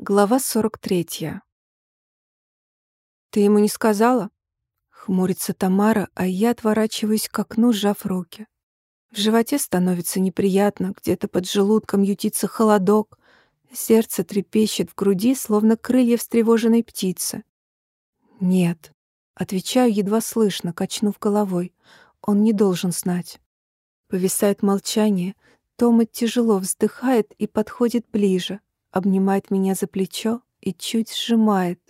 Глава 43. «Ты ему не сказала?» Хмурится Тамара, а я отворачиваюсь к окну, сжав руки. В животе становится неприятно, где-то под желудком ютится холодок, сердце трепещет в груди, словно крылья встревоженной птицы. «Нет», — отвечаю едва слышно, качнув головой, — «он не должен знать». Повисает молчание, Тома тяжело вздыхает и подходит ближе — обнимает меня за плечо и чуть сжимает.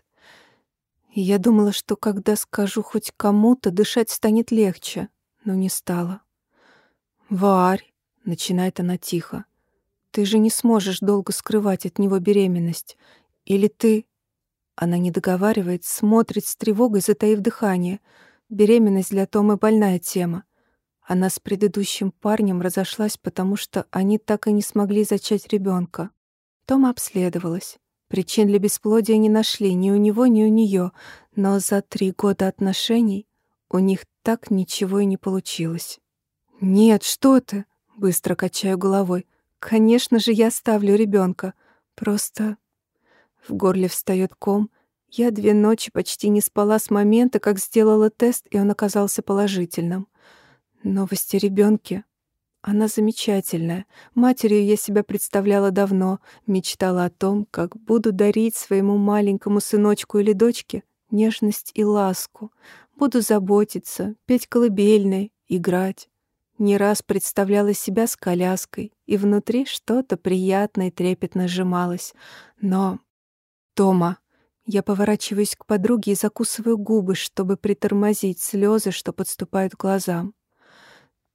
И я думала, что когда скажу хоть кому-то, дышать станет легче, но не стало. «Варь», — начинает она тихо, — «ты же не сможешь долго скрывать от него беременность. Или ты...» Она не договаривает, смотрит с тревогой, затаив дыхание. Беременность для Томы больная тема. Она с предыдущим парнем разошлась, потому что они так и не смогли зачать ребенка. Тома обследовалась. Причин для бесплодия не нашли ни у него, ни у нее, но за три года отношений у них так ничего и не получилось. «Нет, что ты!» — быстро качаю головой. «Конечно же, я оставлю ребенка. Просто...» В горле встает ком. Я две ночи почти не спала с момента, как сделала тест, и он оказался положительным. Новости ребенке она замечательная. Матерью я себя представляла давно, мечтала о том, как буду дарить своему маленькому сыночку или дочке нежность и ласку. Буду заботиться, петь колыбельной, играть. Не раз представляла себя с коляской, и внутри что-то приятное и трепетно сжималось. Но... Тома... Я поворачиваюсь к подруге и закусываю губы, чтобы притормозить слезы, что подступают к глазам.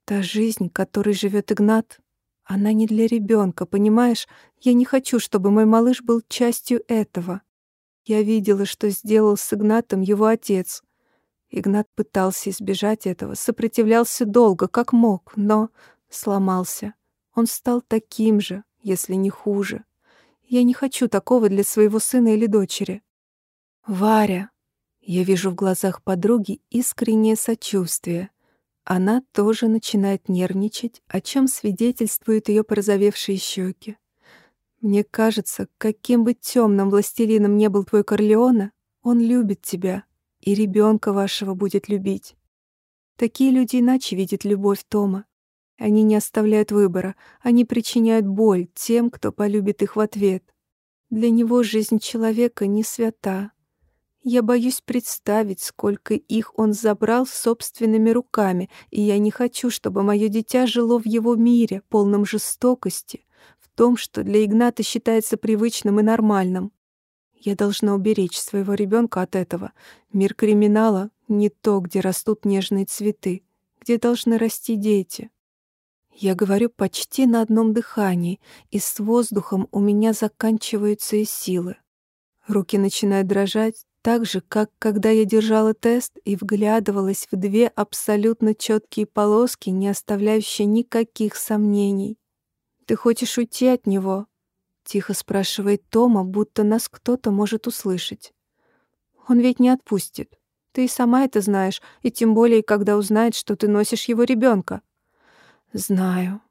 Та жизнь, которой живет Игнат, она не для ребенка, понимаешь? Я не хочу, чтобы мой малыш был частью этого. Я видела, что сделал с Игнатом его отец. Игнат пытался избежать этого, сопротивлялся долго, как мог, но сломался. Он стал таким же, если не хуже. Я не хочу такого для своего сына или дочери. Варя. Я вижу в глазах подруги искреннее сочувствие. Она тоже начинает нервничать, о чем свидетельствуют ее порозовевшие щеки. Мне кажется, каким бы темным властелином не был твой Корлеона, он любит тебя и ребенка вашего будет любить. Такие люди иначе видят любовь Тома. Они не оставляют выбора, они причиняют боль тем, кто полюбит их в ответ. Для него жизнь человека не свята, я боюсь представить, сколько их он забрал собственными руками, и я не хочу, чтобы мое дитя жило в его мире, полном жестокости, в том, что для Игната считается привычным и нормальным. Я должна уберечь своего ребенка от этого. Мир криминала — не то, где растут нежные цветы, где должны расти дети. Я говорю почти на одном дыхании, и с воздухом у меня заканчиваются и силы. Руки начинают дрожать, так же, как когда я держала тест и вглядывалась в две абсолютно четкие полоски, не оставляющие никаких сомнений. «Ты хочешь уйти от него?» — тихо спрашивает Тома, будто нас кто-то может услышать. «Он ведь не отпустит. Ты и сама это знаешь, и тем более, когда узнает, что ты носишь его ребенка. «Знаю.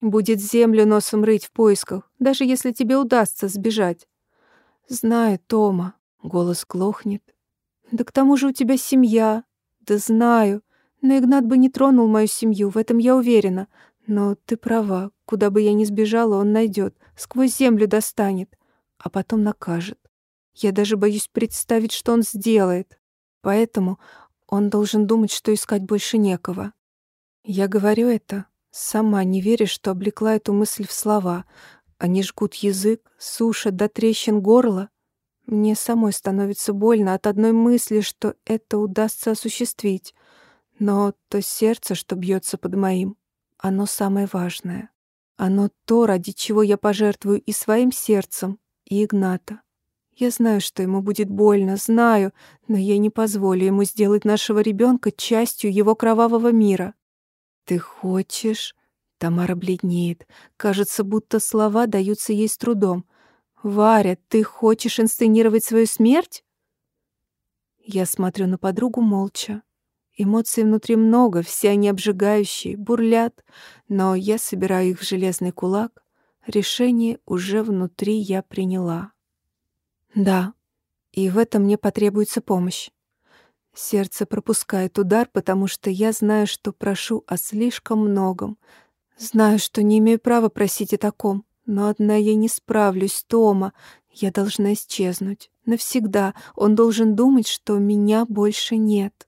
Будет землю носом рыть в поисках, даже если тебе удастся сбежать». «Знаю, Тома», Голос глохнет. «Да к тому же у тебя семья. Да знаю. Но Игнат бы не тронул мою семью, в этом я уверена. Но ты права. Куда бы я ни сбежала, он найдет, сквозь землю достанет, а потом накажет. Я даже боюсь представить, что он сделает. Поэтому он должен думать, что искать больше некого. Я говорю это, сама не веря, что облекла эту мысль в слова. Они жгут язык, сушат до трещин горло, мне самой становится больно от одной мысли, что это удастся осуществить. Но то сердце, что бьется под моим, оно самое важное. Оно то, ради чего я пожертвую и своим сердцем, и Игната. Я знаю, что ему будет больно, знаю, но я не позволю ему сделать нашего ребенка частью его кровавого мира. Ты хочешь? Тамара бледнеет. Кажется, будто слова даются ей с трудом. «Варя, ты хочешь инсценировать свою смерть?» Я смотрю на подругу молча. Эмоций внутри много, все они обжигающие, бурлят, но я собираю их в железный кулак. Решение уже внутри я приняла. Да, и в этом мне потребуется помощь. Сердце пропускает удар, потому что я знаю, что прошу о слишком многом. Знаю, что не имею права просить о таком, но одна я не справлюсь, Тома. Я должна исчезнуть. Навсегда. Он должен думать, что меня больше нет.